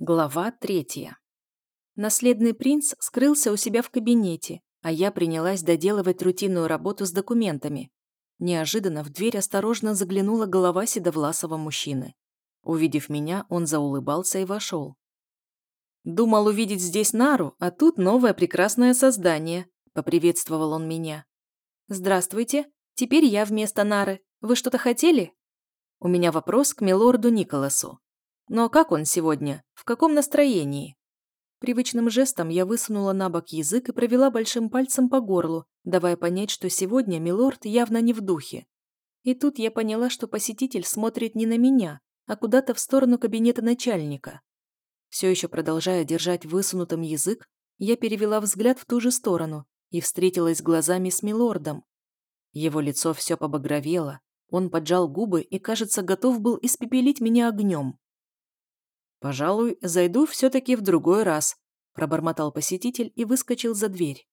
Глава третья. Наследный принц скрылся у себя в кабинете, а я принялась доделывать рутинную работу с документами. Неожиданно в дверь осторожно заглянула голова седовласого мужчины. Увидев меня, он заулыбался и вошел. «Думал увидеть здесь Нару, а тут новое прекрасное создание», — поприветствовал он меня. «Здравствуйте. Теперь я вместо Нары. Вы что-то хотели?» «У меня вопрос к милорду Николасу. Но как он сегодня? В каком настроении? Привычным жестом я высунула на бок язык и провела большим пальцем по горлу, давая понять, что сегодня милорд явно не в духе. И тут я поняла, что посетитель смотрит не на меня, а куда-то в сторону кабинета начальника. Все еще продолжая держать высунутым язык, я перевела взгляд в ту же сторону и встретилась глазами с милордом. Его лицо все побагровело, он поджал губы и, кажется, готов был испепелить меня огнем. «Пожалуй, зайду все-таки в другой раз», – пробормотал посетитель и выскочил за дверь.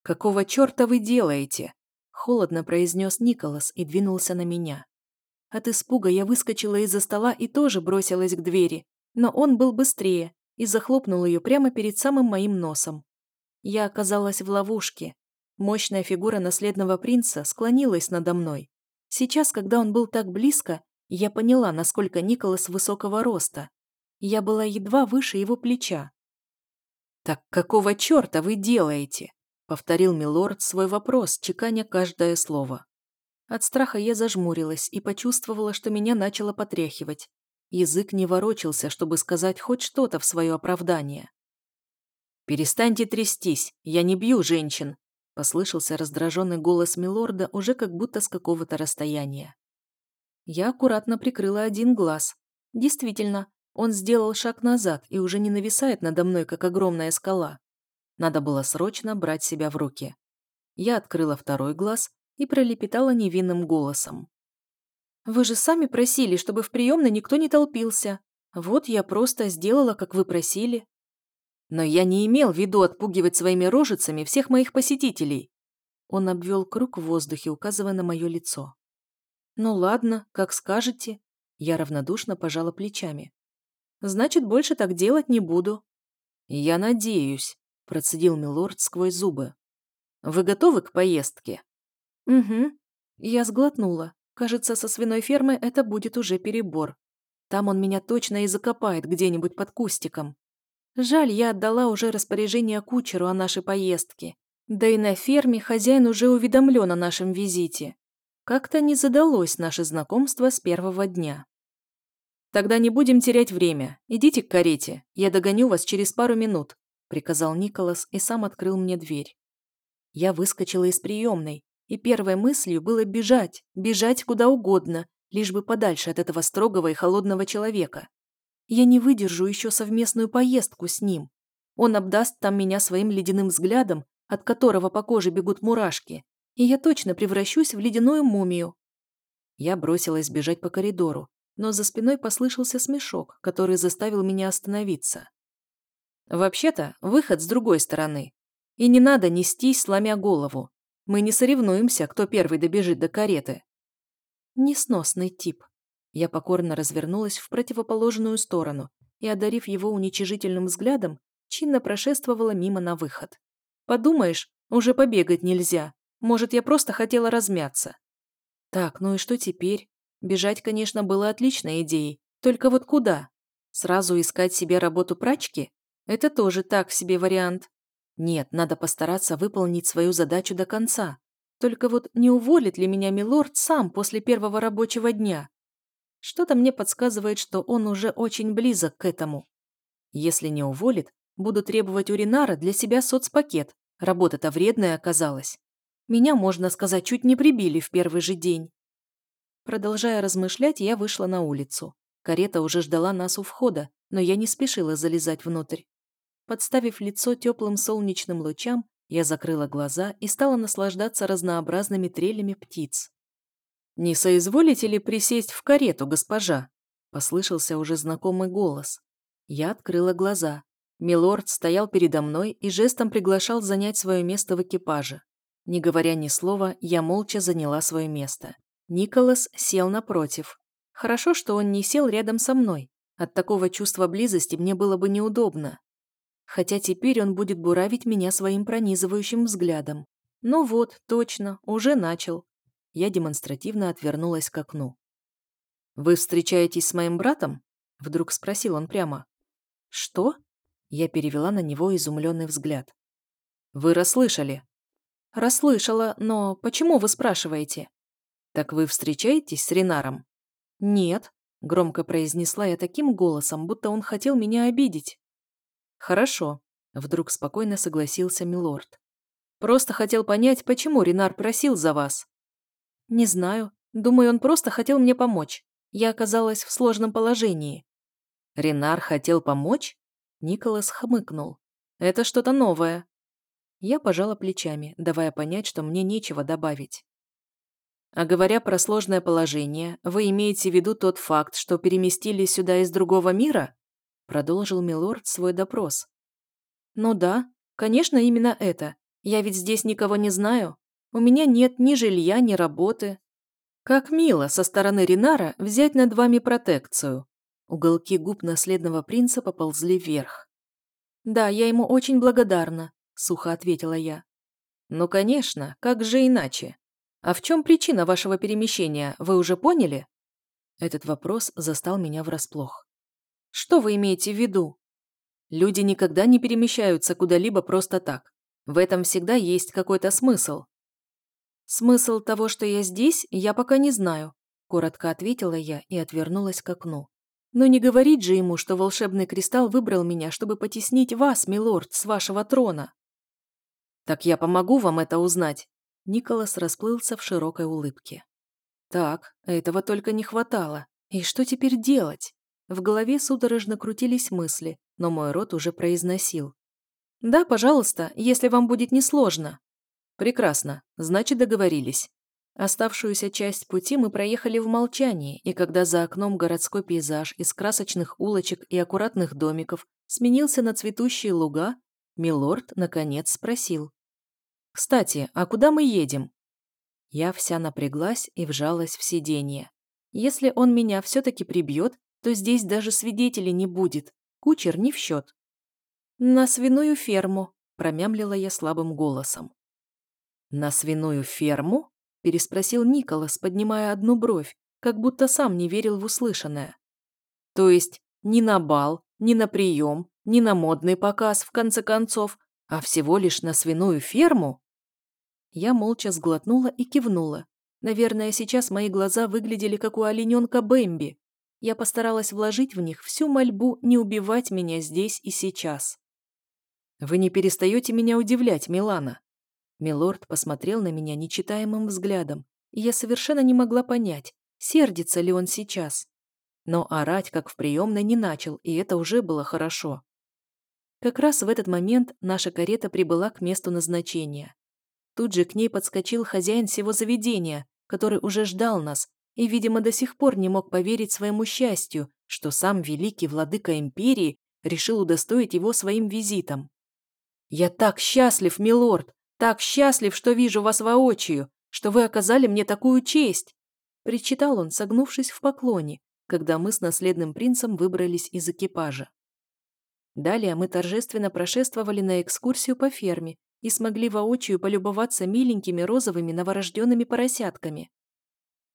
«Какого черта вы делаете?» – холодно произнес Николас и двинулся на меня. От испуга я выскочила из-за стола и тоже бросилась к двери, но он был быстрее и захлопнул ее прямо перед самым моим носом. Я оказалась в ловушке. Мощная фигура наследного принца склонилась надо мной. Сейчас, когда он был так близко, я поняла, насколько Николас высокого роста. Я была едва выше его плеча. «Так какого черта вы делаете?» — повторил милорд свой вопрос, чеканя каждое слово. От страха я зажмурилась и почувствовала, что меня начало потряхивать. Язык не ворочался, чтобы сказать хоть что-то в свое оправдание. «Перестаньте трястись, я не бью женщин», — послышался раздраженный голос милорда уже как будто с какого-то расстояния. Я аккуратно прикрыла один глаз. Действительно, он сделал шаг назад и уже не нависает надо мной, как огромная скала. Надо было срочно брать себя в руки. Я открыла второй глаз и пролепетала невинным голосом. «Вы же сами просили, чтобы в приемной никто не толпился. Вот я просто сделала, как вы просили». «Но я не имел в виду отпугивать своими рожицами всех моих посетителей». Он обвел круг в воздухе, указывая на мое лицо. «Ну ладно, как скажете». Я равнодушно пожала плечами. Значит, больше так делать не буду». «Я надеюсь», – процедил милорд сквозь зубы. «Вы готовы к поездке?» «Угу». Я сглотнула. Кажется, со свиной фермы это будет уже перебор. Там он меня точно и закопает где-нибудь под кустиком. Жаль, я отдала уже распоряжение кучеру о нашей поездке. Да и на ферме хозяин уже уведомлен о нашем визите. Как-то не задалось наше знакомство с первого дня. «Тогда не будем терять время. Идите к карете. Я догоню вас через пару минут», – приказал Николас и сам открыл мне дверь. Я выскочила из приемной, и первой мыслью было бежать, бежать куда угодно, лишь бы подальше от этого строгого и холодного человека. Я не выдержу еще совместную поездку с ним. Он обдаст там меня своим ледяным взглядом, от которого по коже бегут мурашки, и я точно превращусь в ледяную мумию. Я бросилась бежать по коридору, но за спиной послышался смешок, который заставил меня остановиться. «Вообще-то, выход с другой стороны. И не надо нестись, сломя голову. Мы не соревнуемся, кто первый добежит до кареты». Несносный тип. Я покорно развернулась в противоположную сторону и, одарив его уничижительным взглядом, чинно прошествовала мимо на выход. «Подумаешь, уже побегать нельзя. Может, я просто хотела размяться». «Так, ну и что теперь? Бежать, конечно, было отличной идеей, только вот куда? Сразу искать себе работу прачки? Это тоже так себе вариант. Нет, надо постараться выполнить свою задачу до конца. Только вот не уволит ли меня милорд сам после первого рабочего дня? Что-то мне подсказывает, что он уже очень близок к этому. Если не уволит, буду требовать у Ринара для себя соцпакет. Работа-то вредная оказалась. Меня, можно сказать, чуть не прибили в первый же день. Продолжая размышлять, я вышла на улицу. Карета уже ждала нас у входа, но я не спешила залезать внутрь. Подставив лицо теплым солнечным лучам, я закрыла глаза и стала наслаждаться разнообразными трелями птиц. «Не соизволите ли присесть в карету, госпожа?» Послышался уже знакомый голос. Я открыла глаза. Милорд стоял передо мной и жестом приглашал занять свое место в экипаже. Не говоря ни слова, я молча заняла свое место. Николас сел напротив. Хорошо, что он не сел рядом со мной. От такого чувства близости мне было бы неудобно. Хотя теперь он будет буравить меня своим пронизывающим взглядом. Ну вот, точно, уже начал. Я демонстративно отвернулась к окну. «Вы встречаетесь с моим братом?» Вдруг спросил он прямо. «Что?» Я перевела на него изумленный взгляд. «Вы расслышали?» «Расслышала, но почему вы спрашиваете?» «Так вы встречаетесь с Ренаром?» «Нет», — громко произнесла я таким голосом, будто он хотел меня обидеть. «Хорошо», — вдруг спокойно согласился Милорд. «Просто хотел понять, почему Ренар просил за вас». «Не знаю. Думаю, он просто хотел мне помочь. Я оказалась в сложном положении». «Ренар хотел помочь?» Николас хмыкнул. «Это что-то новое». Я пожала плечами, давая понять, что мне нечего добавить. А говоря про сложное положение, вы имеете в виду тот факт, что переместились сюда из другого мира? Продолжил Милорд свой допрос. Ну да, конечно, именно это. Я ведь здесь никого не знаю. У меня нет ни жилья, ни работы. Как мило со стороны Ринара взять над вами протекцию. Уголки губ наследного принца поползли вверх. «Да, я ему очень благодарна», — сухо ответила я. «Ну, конечно, как же иначе? «А в чем причина вашего перемещения, вы уже поняли?» Этот вопрос застал меня врасплох. «Что вы имеете в виду?» «Люди никогда не перемещаются куда-либо просто так. В этом всегда есть какой-то смысл». «Смысл того, что я здесь, я пока не знаю», коротко ответила я и отвернулась к окну. «Но не говорить же ему, что волшебный кристалл выбрал меня, чтобы потеснить вас, милорд, с вашего трона». «Так я помогу вам это узнать», Николас расплылся в широкой улыбке. Так, этого только не хватало. И что теперь делать? В голове судорожно крутились мысли, но мой рот уже произносил. «Да, пожалуйста, если вам будет несложно». «Прекрасно, значит договорились». Оставшуюся часть пути мы проехали в молчании, и когда за окном городской пейзаж из красочных улочек и аккуратных домиков сменился на цветущие луга, Милорд, наконец, спросил. «Кстати, а куда мы едем?» Я вся напряглась и вжалась в сиденье. Если он меня все-таки прибьет, то здесь даже свидетелей не будет. Кучер не в счет. «На свиную ферму», – промямлила я слабым голосом. «На свиную ферму?» – переспросил Николас, поднимая одну бровь, как будто сам не верил в услышанное. «То есть ни на бал, ни на прием, ни на модный показ, в конце концов, а всего лишь на свиную ферму?» Я молча сглотнула и кивнула. Наверное, сейчас мои глаза выглядели как у олененка Бэмби. Я постаралась вложить в них всю мольбу не убивать меня здесь и сейчас. «Вы не перестаете меня удивлять, Милана». Милорд посмотрел на меня нечитаемым взглядом, и я совершенно не могла понять, сердится ли он сейчас. Но орать, как в приемной, не начал, и это уже было хорошо. Как раз в этот момент наша карета прибыла к месту назначения. Тут же к ней подскочил хозяин всего заведения, который уже ждал нас и, видимо, до сих пор не мог поверить своему счастью, что сам великий владыка империи решил удостоить его своим визитом. «Я так счастлив, милорд, так счастлив, что вижу вас воочию, что вы оказали мне такую честь!» Причитал он, согнувшись в поклоне, когда мы с наследным принцем выбрались из экипажа. Далее мы торжественно прошествовали на экскурсию по ферме и смогли воочию полюбоваться миленькими розовыми новорожденными поросятками.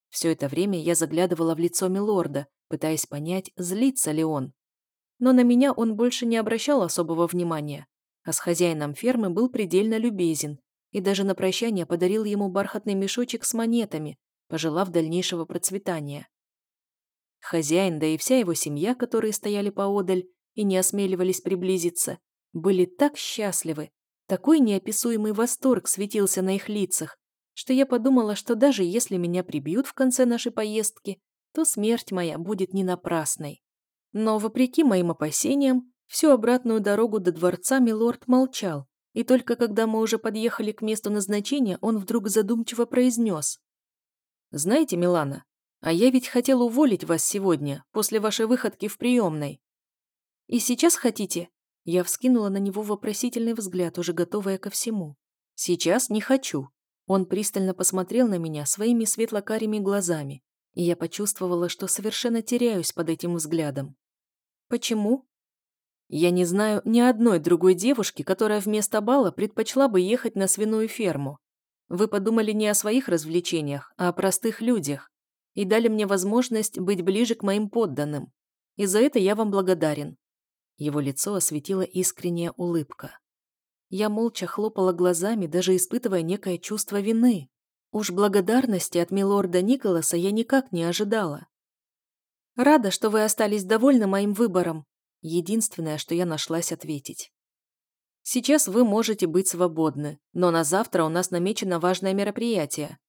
Все это время я заглядывала в лицо Милорда, пытаясь понять, злится ли он. Но на меня он больше не обращал особого внимания, а с хозяином фермы был предельно любезен и даже на прощание подарил ему бархатный мешочек с монетами, пожелав дальнейшего процветания. Хозяин, да и вся его семья, которые стояли поодаль и не осмеливались приблизиться, были так счастливы, такой неописуемый восторг светился на их лицах, что я подумала, что даже если меня прибьют в конце нашей поездки, то смерть моя будет не напрасной. Но, вопреки моим опасениям, всю обратную дорогу до дворца милорд молчал, и только когда мы уже подъехали к месту назначения, он вдруг задумчиво произнес. «Знаете, Милана, а я ведь хотел уволить вас сегодня, после вашей выходки в приемной». «И сейчас хотите?» Я вскинула на него вопросительный взгляд, уже готовая ко всему. «Сейчас не хочу». Он пристально посмотрел на меня своими светло-карими глазами, и я почувствовала, что совершенно теряюсь под этим взглядом. Почему? Я не знаю ни одной другой девушки, которая вместо бала предпочла бы ехать на свиную ферму. Вы подумали не о своих развлечениях, а о простых людях и дали мне возможность быть ближе к моим подданным. И за это я вам благодарен». Его лицо осветила искренняя улыбка. Я молча хлопала глазами, даже испытывая некое чувство вины. Уж благодарности от милорда Николаса я никак не ожидала. «Рада, что вы остались довольны моим выбором», единственное, что я нашлась ответить. «Сейчас вы можете быть свободны, но на завтра у нас намечено важное мероприятие.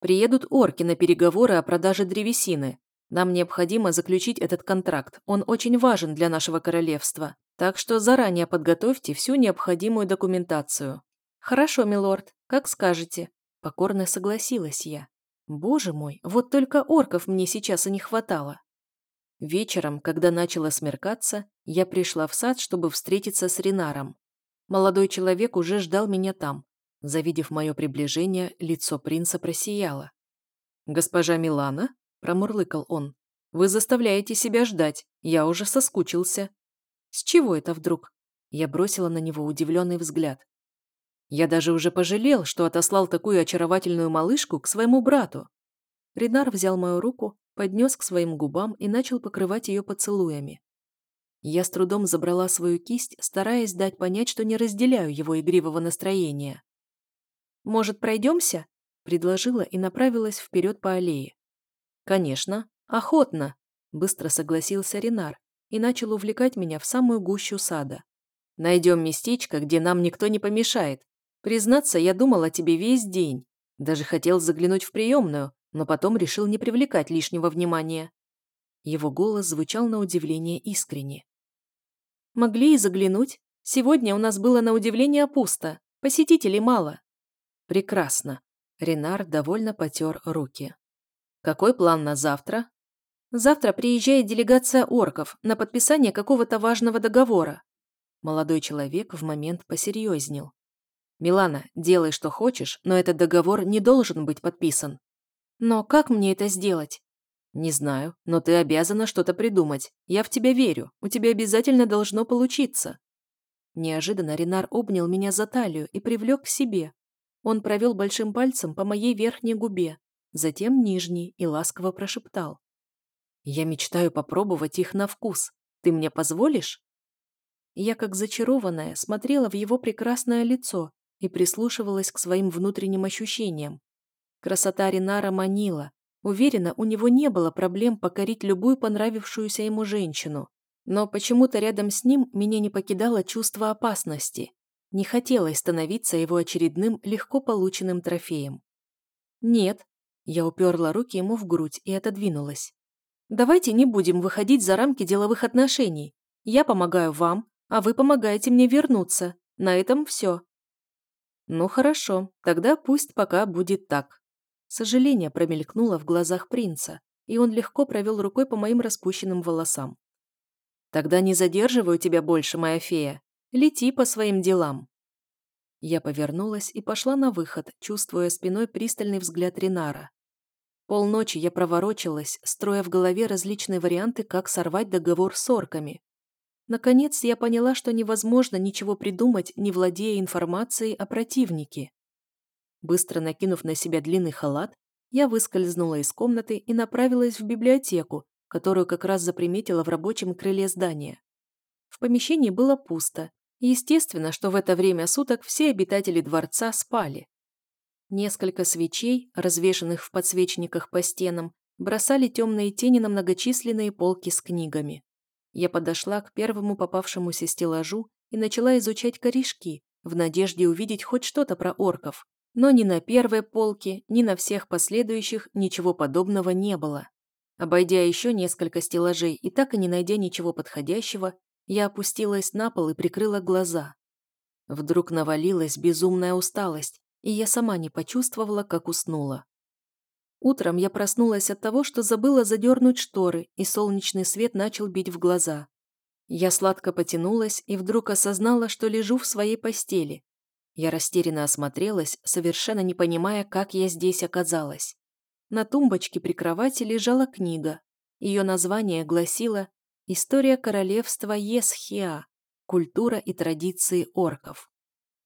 Приедут орки на переговоры о продаже древесины. Нам необходимо заключить этот контракт, он очень важен для нашего королевства, так что заранее подготовьте всю необходимую документацию». «Хорошо, милорд, как скажете», – покорно согласилась я. «Боже мой, вот только орков мне сейчас и не хватало». Вечером, когда начало смеркаться, я пришла в сад, чтобы встретиться с Ренаром. Молодой человек уже ждал меня там. Завидев мое приближение, лицо принца просияло. «Госпожа Милана?» – промурлыкал он. «Вы заставляете себя ждать. Я уже соскучился». «С чего это вдруг?» Я бросила на него удивленный взгляд. Я даже уже пожалел, что отослал такую очаровательную малышку к своему брату. Ренар взял мою руку, поднес к своим губам и начал покрывать ее поцелуями. Я с трудом забрала свою кисть, стараясь дать понять, что не разделяю его игривого настроения. «Может, пройдемся?» – предложила и направилась вперед по аллее. «Конечно, охотно», – быстро согласился Ренар и начал увлекать меня в самую гущу сада. «Найдем местечко, где нам никто не помешает. Признаться, я думал о тебе весь день. Даже хотел заглянуть в приемную, но потом решил не привлекать лишнего внимания. Его голос звучал на удивление искренне. «Могли и заглянуть. Сегодня у нас было на удивление пусто. Посетителей мало». «Прекрасно». Ренар довольно потер руки. «Какой план на завтра?» «Завтра приезжает делегация орков на подписание какого-то важного договора». Молодой человек в момент посерьезнел. «Милана, делай, что хочешь, но этот договор не должен быть подписан. Но как мне это сделать? Не знаю, но ты обязана что-то придумать. Я в тебя верю. У тебя обязательно должно получиться. Неожиданно Ренар обнял меня за талию и привлек к себе. Он провел большим пальцем по моей верхней губе, затем нижней и ласково прошептал. «Я мечтаю попробовать их на вкус. Ты мне позволишь?» Я, как зачарованная, смотрела в его прекрасное лицо и прислушивалась к своим внутренним ощущениям. Красота Ринара манила. Уверена, у него не было проблем покорить любую понравившуюся ему женщину. Но почему-то рядом с ним меня не покидало чувство опасности. Не хотелось становиться его очередным легко полученным трофеем. «Нет», – я уперла руки ему в грудь и отодвинулась. «Давайте не будем выходить за рамки деловых отношений. Я помогаю вам, а вы помогаете мне вернуться. На этом все». «Ну хорошо, тогда пусть пока будет так», Сожаление промелькнуло в глазах принца, и он легко провел рукой по моим распущенным волосам. «Тогда не задерживаю тебя больше, моя фея. Лети по своим делам». Я повернулась и пошла на выход, чувствуя спиной пристальный взгляд Ринара. Полночи я проворочилась, строя в голове различные варианты, как сорвать договор с орками. Наконец я поняла, что невозможно ничего придумать, не владея информацией о противнике. Быстро накинув на себя длинный халат, я выскользнула из комнаты и направилась в библиотеку, которую как раз заприметила в рабочем крыле здания. В помещении было пусто, естественно, что в это время суток все обитатели дворца спали. Несколько свечей, развешанных в подсвечниках по стенам, бросали темные тени на многочисленные полки с книгами. Я подошла к первому попавшемуся стеллажу и начала изучать корешки, в надежде увидеть хоть что-то про орков. Но ни на первой полке, ни на всех последующих ничего подобного не было. Обойдя еще несколько стеллажей и так и не найдя ничего подходящего, я опустилась на пол и прикрыла глаза. Вдруг навалилась безумная усталость, и я сама не почувствовала, как уснула. Утром я проснулась от того, что забыла задернуть шторы, и солнечный свет начал бить в глаза. Я сладко потянулась и вдруг осознала, что лежу в своей постели, я растерянно осмотрелась, совершенно не понимая, как я здесь оказалась. На тумбочке при кровати лежала книга. Ее название гласило История королевства Есхиа. Культура и традиции орков.